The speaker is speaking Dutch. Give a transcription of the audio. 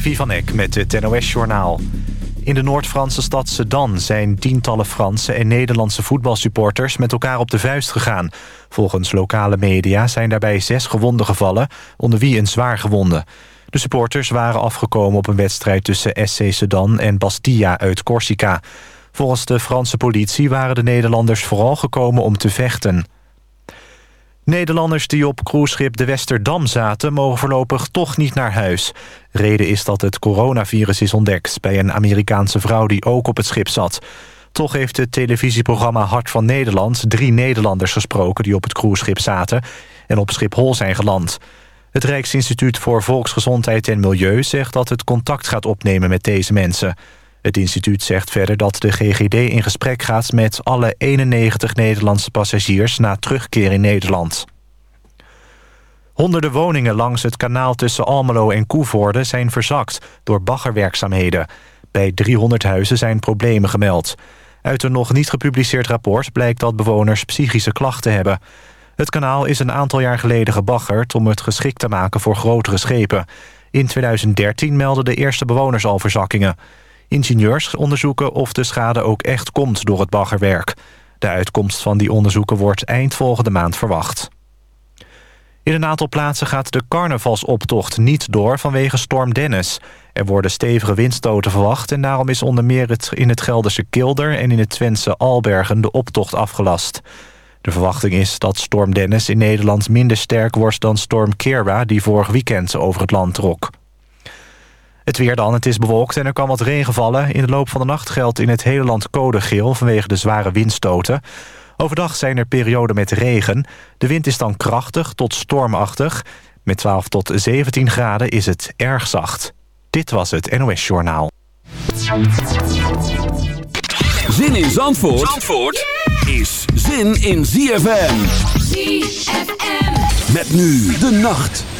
Levi van Eck met het NOS-journaal. In de Noord-Franse stad Sedan zijn tientallen Franse en Nederlandse voetbalsupporters met elkaar op de vuist gegaan. Volgens lokale media zijn daarbij zes gewonden gevallen, onder wie een zwaar gewonde. De supporters waren afgekomen op een wedstrijd tussen SC Sedan en Bastia uit Corsica. Volgens de Franse politie waren de Nederlanders vooral gekomen om te vechten. Nederlanders die op cruiseschip de Westerdam zaten... mogen voorlopig toch niet naar huis. Reden is dat het coronavirus is ontdekt... bij een Amerikaanse vrouw die ook op het schip zat. Toch heeft het televisieprogramma Hart van Nederland... drie Nederlanders gesproken die op het cruiseschip zaten... en op Schiphol zijn geland. Het Rijksinstituut voor Volksgezondheid en Milieu zegt dat het contact gaat opnemen met deze mensen... Het instituut zegt verder dat de GGD in gesprek gaat... met alle 91 Nederlandse passagiers na terugkeer in Nederland. Honderden woningen langs het kanaal tussen Almelo en Koevoorde... zijn verzakt door baggerwerkzaamheden. Bij 300 huizen zijn problemen gemeld. Uit een nog niet gepubliceerd rapport blijkt dat bewoners psychische klachten hebben. Het kanaal is een aantal jaar geleden gebaggerd... om het geschikt te maken voor grotere schepen. In 2013 melden de eerste bewoners al verzakkingen. Ingenieurs onderzoeken of de schade ook echt komt door het baggerwerk. De uitkomst van die onderzoeken wordt eind volgende maand verwacht. In een aantal plaatsen gaat de carnavalsoptocht niet door vanwege storm Dennis. Er worden stevige windstoten verwacht... en daarom is onder meer het, in het Gelderse Kilder en in het Twentse Albergen de optocht afgelast. De verwachting is dat storm Dennis in Nederland minder sterk wordt dan storm Kera... die vorig weekend over het land trok. Het weer dan, het is bewolkt en er kan wat regen vallen. In de loop van de nacht geldt in het hele land code geel... vanwege de zware windstoten. Overdag zijn er perioden met regen. De wind is dan krachtig tot stormachtig. Met 12 tot 17 graden is het erg zacht. Dit was het NOS Journaal. Zin in Zandvoort, Zandvoort is zin in ZFM. ZFM. Met nu de nacht.